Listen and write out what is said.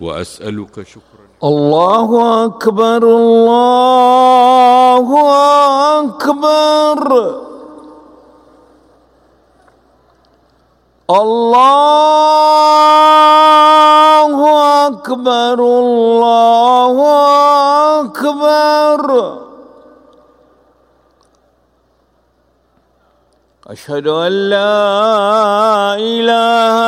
وأسألك شكرا. الله أكبر الله أكبر. الله أكبر الله أكبر. أشهد أن لا إله